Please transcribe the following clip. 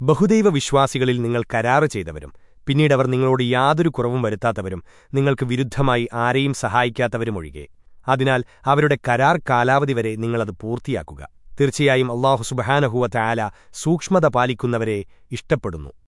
ബഹുദൈവ വിശ്വാസികളിൽ നിങ്ങൾ കരാറ് ചെയ്തവരും പിന്നീടവർ നിങ്ങളോട് യാതൊരു കുറവും വരുത്താത്തവരും നിങ്ങൾക്ക് വിരുദ്ധമായി ആരെയും സഹായിക്കാത്തവരുമൊഴികെ അതിനാൽ അവരുടെ കരാർ കാലാവധി വരെ നിങ്ങളത് പൂർത്തിയാക്കുക. തീർച്ചയായും അള്ളാഹു സുബഹാനഹുവ ആല സൂക്ഷ്മത പാലിക്കുന്നവരെ ഇഷ്ടപ്പെടുന്നു.